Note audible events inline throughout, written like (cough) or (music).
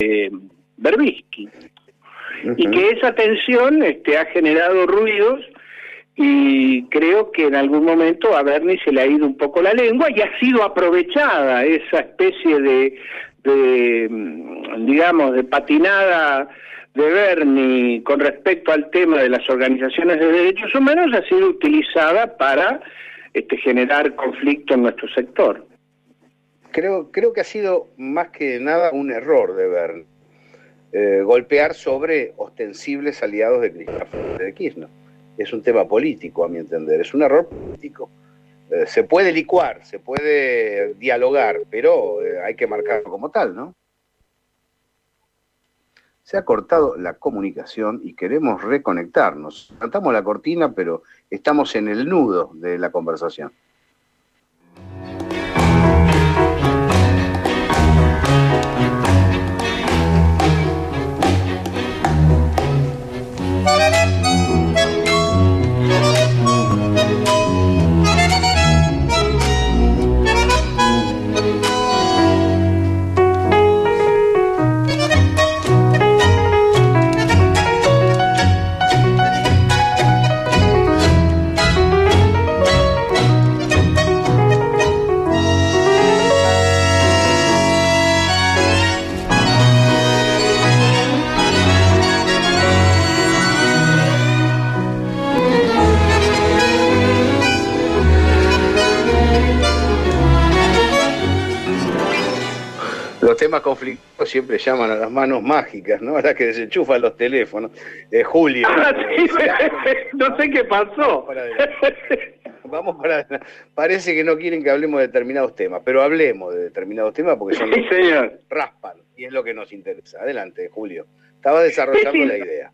eh, Berbisky. Y que esa tensión este, ha generado ruidos y creo que en algún momento a Bernie se le ha ido un poco la lengua y ha sido aprovechada esa especie de, de mm, digamos, de patinada de Bernie con respecto al tema de las organizaciones de derechos humanos ha sido utilizada para este, generar conflicto en nuestro sector. Creo, que ha sido más que nada un error de Bernie eh, golpear sobre ostensibles aliados de de Kirchner. Es un tema político, a mi entender, es un error político. Eh, se puede licuar, se puede dialogar, pero eh, hay que marcarlo como tal, ¿no? Se ha cortado la comunicación y queremos reconectarnos. Cantamos la cortina, pero estamos en el nudo de la conversación. Temas conflictivos siempre llaman a las manos mágicas, ¿no? A las que desenchufan los teléfonos. Eh, Julio. (laughs) Ah, no sé qué pasó. Vamos para, Parece que no quieren que hablemos de determinados temas, pero hablemos de determinados temas porque son sí, señor. raspan y es lo que nos interesa. Adelante, Julio. Estaba desarrollando la idea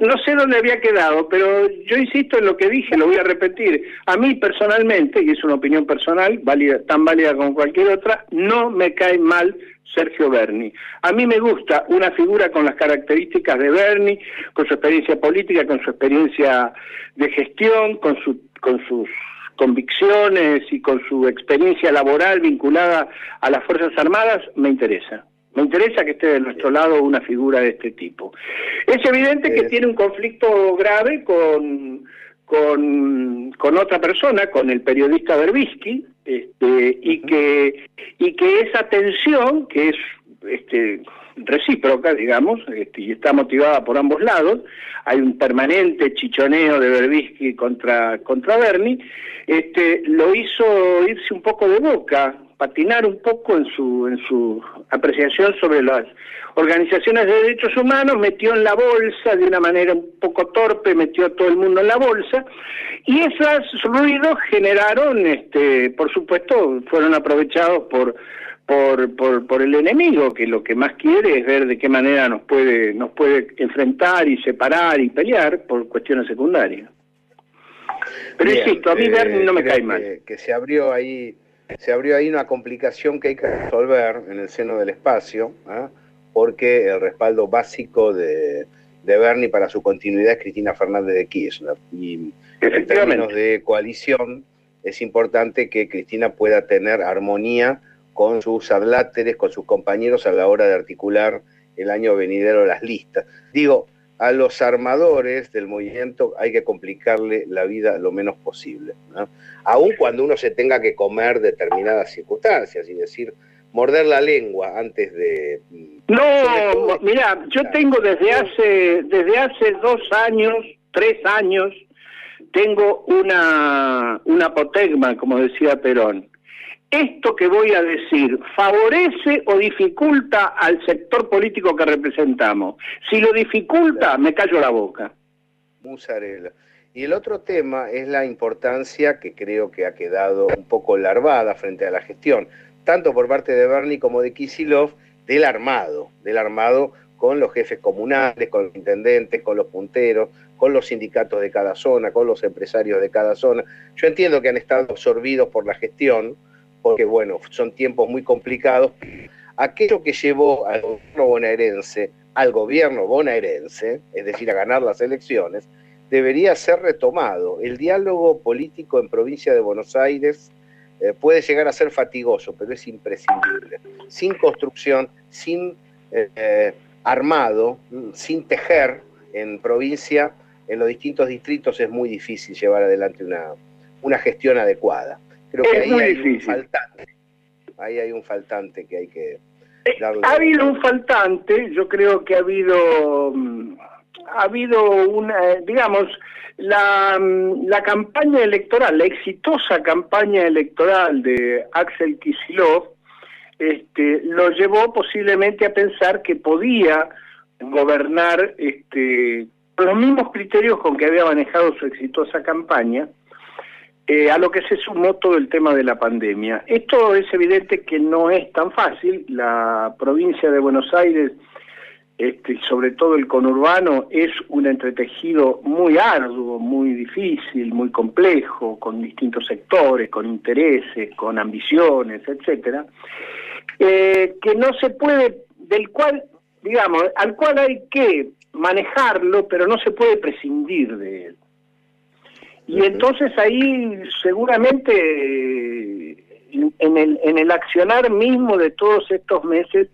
no sé dónde había quedado, pero yo insisto en lo que dije, lo voy a repetir. A mí personalmente, y es una opinión personal, válida, tan válida como cualquier otra, no me cae mal Sergio Berni. A mí me gusta una figura con las características de Berni, con su experiencia política, con su experiencia de gestión, con, su, con sus convicciones y con su experiencia laboral vinculada a las Fuerzas Armadas, me interesa. Me interesa que esté de nuestro lado una figura de este tipo. Es evidente que tiene un conflicto grave con, con, con otra persona, con el periodista Berbisky, este, y, que, y que esa tensión, que es este, recíproca, digamos, este, y está motivada por ambos lados, hay un permanente chichoneo de Berbisky contra, contra Bernie, este, lo hizo irse un poco de boca patinar un poco en su, en su apreciación sobre las organizaciones de derechos humanos, metió en la bolsa de una manera un poco torpe, metió a todo el mundo en la bolsa, y esos ruidos generaron, este, por supuesto, fueron aprovechados por, por, por, por, el enemigo, que lo que más quiere es ver de qué manera nos puede, nos puede enfrentar y separar y pelear por cuestiones secundarias. Pero insisto, a mí eh, no me cae mal. Que se abrió ahí se abrió ahí una complicación que hay que resolver en el seno del espacio, ¿ah? porque el respaldo básico de, de, Bernie para su continuidad es Cristina Fernández de Kirchner. Y en términos de coalición, es importante que Cristina pueda tener armonía con sus adláteres, con sus compañeros a la hora de articular el año venidero las listas. Digo, a los armadores del movimiento hay que complicarle la vida lo menos posible, ¿no? aun cuando uno se tenga que comer determinadas circunstancias y decir, morder la lengua antes de... Mm, no, mira, yo tengo desde hace, desde hace dos años, tres años, tengo una, una apotegma, como decía Perón esto que voy a decir favorece o dificulta al sector político que representamos. Si lo dificulta, me callo la boca. Musarela. Y el otro tema es la importancia que creo que ha quedado un poco larvada frente a la gestión, tanto por parte de Bernie como de Kisilov, del armado, del armado con los jefes comunales, con los intendentes, con los punteros, con los sindicatos de cada zona, con los empresarios de cada zona. Yo entiendo que han estado absorbidos por la gestión, porque bueno, son tiempos muy complicados. Aquello que llevó al gobierno bonaerense, al gobierno bonaerense, es decir, a ganar las elecciones, debería ser retomado. El diálogo político en provincia de Buenos Aires eh, puede llegar a ser fatigoso, pero es imprescindible. Sin construcción, sin eh, armado, sin tejer en provincia, en los distintos distritos es muy difícil llevar adelante una, una gestión adecuada. Creo que ahí hay un faltante. Ahí hay un faltante que hay que eh, darle. Ha habido un faltante, yo creo que ha habido mm, ha habido una, digamos, la, mm, la campaña electoral, la exitosa campaña electoral de Axel Kisilov, este, lo llevó posiblemente a pensar que podía gobernar este, con los mismos criterios con que había manejado su exitosa campaña, eh, a lo que se sumó todo el tema de la pandemia. Esto es evidente que no es tan fácil. La provincia de Buenos Aires, este, sobre todo el conurbano, es un entretejido muy arduo, muy difícil, muy complejo, con distintos sectores, con intereses, con ambiciones, etcétera, eh, que no se puede, del cual digamos, al cual hay que manejarlo, pero no se puede prescindir de él. Y entonces ahí seguramente en el, en el accionar mismo de todos estos meses,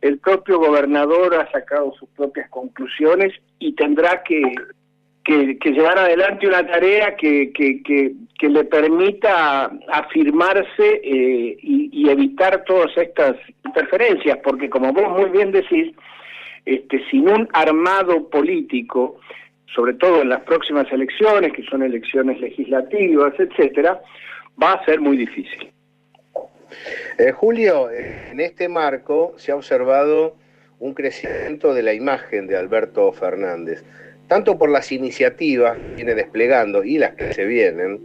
el propio gobernador ha sacado sus propias conclusiones y tendrá que, que, llevar adelante una tarea que, que, que le permita afirmarse eh, y, y, evitar todas estas interferencias, porque como vos muy bien decís, este, sin un armado político, sobre todo en las próximas elecciones, que son elecciones legislativas, etcétera, va a ser muy difícil. Eh, Julio, en este marco se ha observado un crecimiento de la imagen de Alberto Fernández, tanto por las iniciativas que viene desplegando y las que se vienen,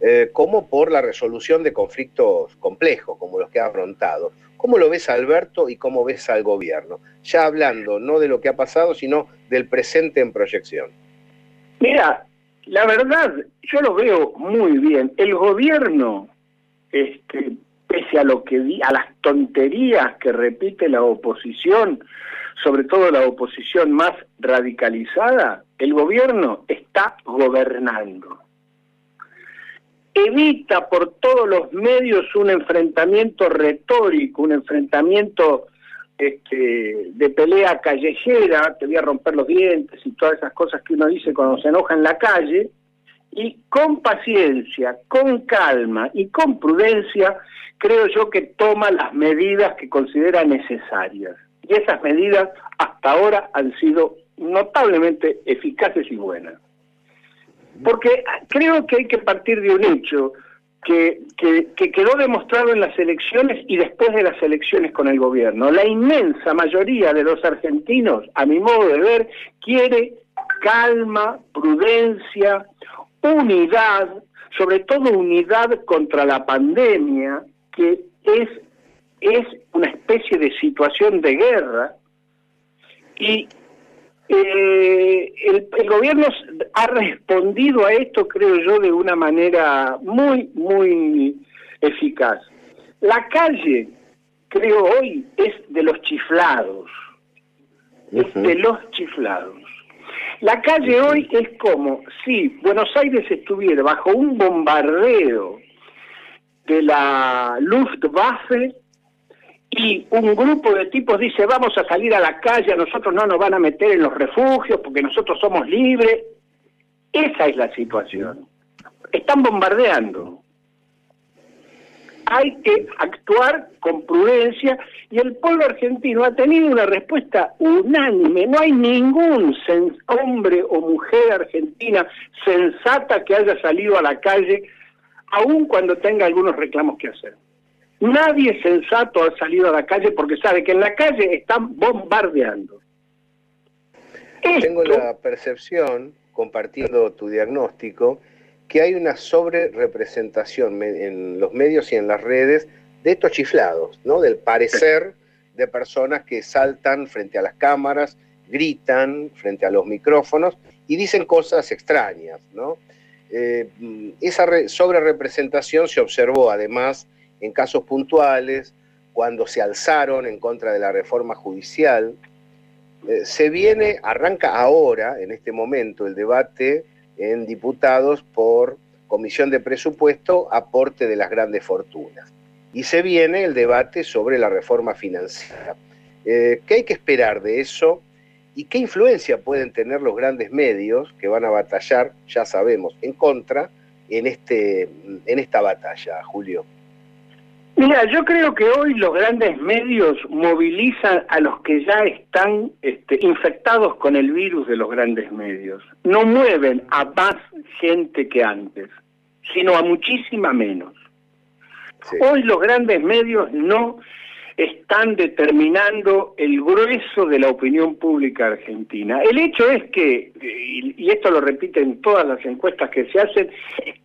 eh, como por la resolución de conflictos complejos como los que ha afrontado. ¿Cómo lo ves Alberto y cómo ves al gobierno? Ya hablando no de lo que ha pasado, sino del presente en proyección. Mira, la verdad, yo lo veo muy bien. El gobierno, este, pese a lo que a las tonterías que repite la oposición, sobre todo la oposición más radicalizada, el gobierno está gobernando evita por todos los medios un enfrentamiento retórico, un enfrentamiento este, de pelea callejera, te voy a romper los dientes y todas esas cosas que uno dice cuando se enoja en la calle, y con paciencia, con calma y con prudencia, creo yo que toma las medidas que considera necesarias. Y esas medidas hasta ahora han sido notablemente eficaces y buenas. Porque creo que hay que partir de un hecho que, que, quedó demostrado en las elecciones y después de las elecciones con el gobierno. La inmensa mayoría de los argentinos, a mi modo de ver, quiere calma, prudencia, unidad, sobre todo unidad contra la pandemia, que es, es una especie de situación de guerra, y eh, el, gobierno ha respondido a esto, creo yo, de una manera muy, muy eficaz. La calle, creo hoy, es de los chiflados. Es de los chiflados. La calle hoy es como si Buenos Aires estuviera bajo un bombardeo de la Luftwaffe y un grupo de tipos dice vamos a salir a la calle, a nosotros no nos van a meter en los refugios porque nosotros somos libres. Esa es la situación. Están bombardeando. Hay que actuar con prudencia y el pueblo argentino ha tenido una respuesta unánime. No hay ningún hombre o mujer argentina sensata que haya salido a la calle, aun cuando tenga algunos reclamos que hacer. Nadie sensato ha salido a la calle porque sabe que en la calle están bombardeando. Tengo la percepción, compartiendo tu diagnóstico, que hay una sobre representación en los medios y en las redes de estos chiflados, ¿no? Del parecer de personas que saltan frente a las cámaras, gritan frente a los micrófonos y dicen cosas extrañas, ¿no? Eh, esa sobre representación se observó además en casos puntuales, cuando se alzaron en contra de la reforma judicial. Eh, se viene, arranca ahora, en este momento, el debate en diputados por comisión de presupuesto, aporte de las grandes fortunas. Y se viene el debate sobre la reforma financiera. Eh, ¿Qué hay que esperar de eso? ¿Y qué influencia pueden tener los grandes medios que van a batallar, ya sabemos, en contra en, este, en esta batalla, Julio? Mira, yo creo que hoy los grandes medios movilizan a los que ya están este, infectados con el virus de los grandes medios. No mueven a más gente que antes, sino a muchísima menos. Hoy los grandes medios no están determinando el grueso de la opinión pública argentina. El hecho es que, y esto lo repiten todas las encuestas que se hacen,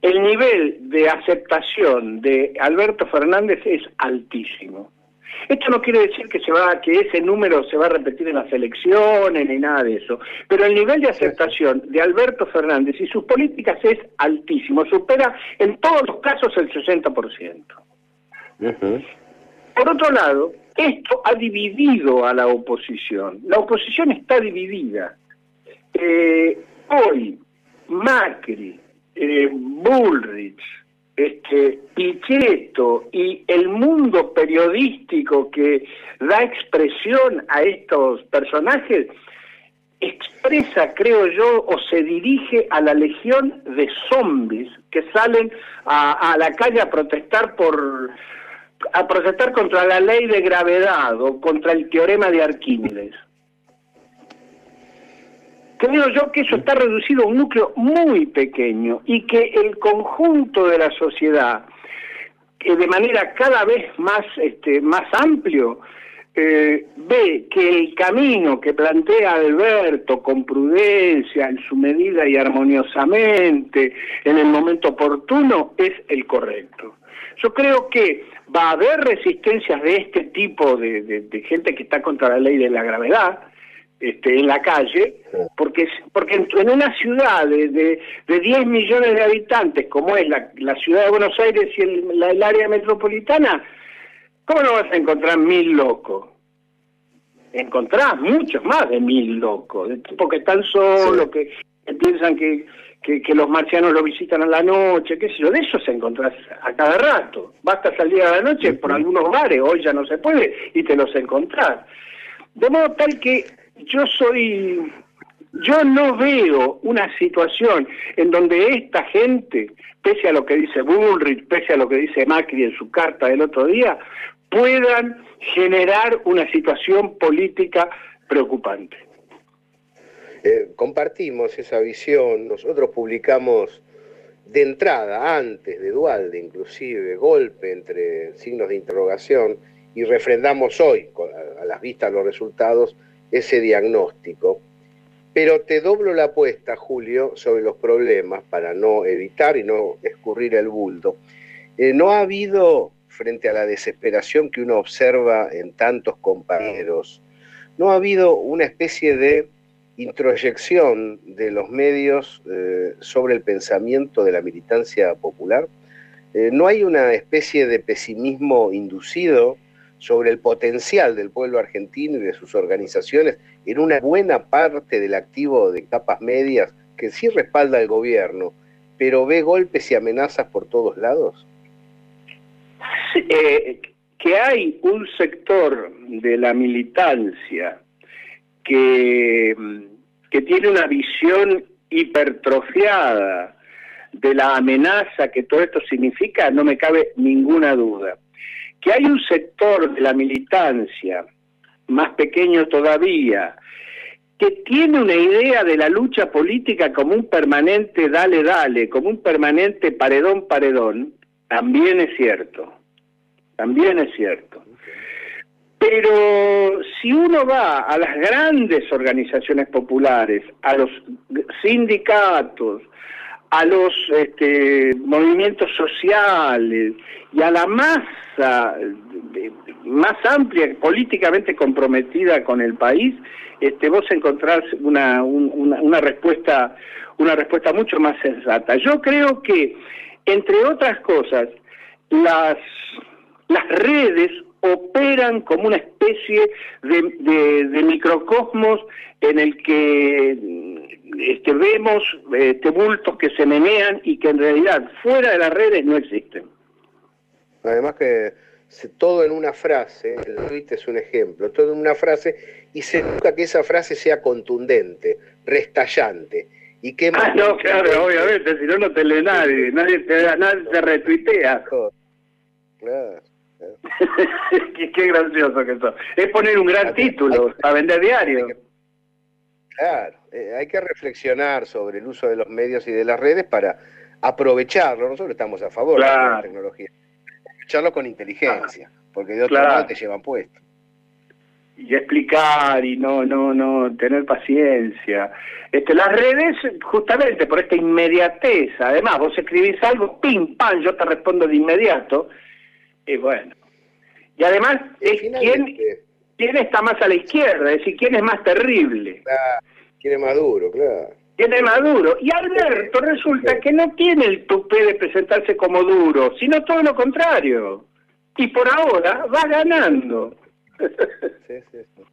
el nivel de aceptación de Alberto Fernández es altísimo. Esto no quiere decir que se va, que ese número se va a repetir en las elecciones ni nada de eso, pero el nivel de aceptación de Alberto Fernández y sus políticas es altísimo, supera en todos los casos el 60%. Por otro lado, esto ha dividido a la oposición. La oposición está dividida. Eh, hoy, Macri, eh, Bullrich, este, Pichetto y el mundo periodístico que da expresión a estos personajes expresa, creo yo, o se dirige a la legión de zombies que salen a la calle a protestar por a protestar contra la ley de gravedad o contra el teorema de Arquímedes. Creo yo que eso está reducido a un núcleo muy pequeño y que el conjunto de la sociedad, que de manera cada vez más, este, más amplio, eh, ve que el camino que plantea Alberto con prudencia, en su medida y armoniosamente, en el momento oportuno, es el correcto. Yo creo que va a haber resistencias de este tipo de, gente que está contra la ley de la gravedad este, en la calle, porque, porque en, una ciudad de, de, 10 millones de habitantes, como es la, ciudad de Buenos Aires y el, área metropolitana, ¿cómo no vas a encontrar mil locos? Encontrás muchos más de mil locos, de tipos que están solos, que piensan que que, los marcianos lo visitan a la noche, qué sé yo, de eso se encontrás a cada rato. Basta salir a la noche por algunos bares, hoy ya no se puede, y te los encontrás. De modo tal que yo soy, yo no veo una situación en donde esta gente, pese a lo que dice Bullrich, pese a lo que dice Macri en su carta del otro día, puedan generar una situación política preocupante. Eh, compartimos esa visión, nosotros publicamos de entrada, antes de Dualde inclusive, golpe entre signos de interrogación, y refrendamos hoy, a las vistas los resultados, ese diagnóstico. Pero te doblo la apuesta, Julio, sobre los problemas para no evitar y no escurrir el bulto. Eh, no ha habido, frente a la desesperación que uno observa en tantos compañeros, no ha habido una especie de introyección de los medios eh, sobre el pensamiento de la militancia popular? Eh, ¿No hay una especie de pesimismo inducido sobre el potencial del pueblo argentino y de sus organizaciones en una buena parte del activo de capas medias que sí respalda al gobierno, pero ve golpes y amenazas por todos lados? Eh, que hay un sector de la militancia que, que tiene una visión hipertrofiada de la amenaza que todo esto significa, no me cabe ninguna duda. Que hay un sector de la militancia, más pequeño todavía, que tiene una idea de la lucha política como un permanente dale dale, como un permanente paredón paredón, también es cierto. También es cierto. Pero si uno va a las grandes organizaciones populares, a los sindicatos, a los este, movimientos sociales y a la masa más amplia, políticamente comprometida con el país, este, vos encontrás una, una respuesta una respuesta mucho más sensata. Yo creo que, entre otras cosas, las, las redes operan como una especie de, microcosmos en el que este, vemos este, bultos que se menean y que en realidad fuera de las redes no existen. Además que todo en una frase, el tweet es un ejemplo, todo en una frase, y se busca que esa frase sea contundente, restallante. ¿Y qué ah, no, claro, obviamente, si no, no te lee nadie, nadie te, nadie te retuitea. Claro. (laughs) qué, gracioso que eso. Es poner un gran título a vender diario. Claro, eh, hay que reflexionar sobre el uso de los medios y de las redes para aprovecharlo. Nosotros estamos a favor de la tecnología. Aprovecharlo con inteligencia, porque de otro lado te llevan puesto. Y explicar y no, no, no, tener paciencia. Este, las redes, justamente por esta inmediatez, además, vos escribís algo, pim, pam, yo te respondo de inmediato, y bueno. Y además, es quién, quién está más a la izquierda, es decir, quién es más terrible. quién es más duro, claro. ¿Quién es más duro? Y Alberto resulta que no tiene el tupé de presentarse como duro, sino todo lo contrario. Y por ahora va ganando. Sí, sí, sí.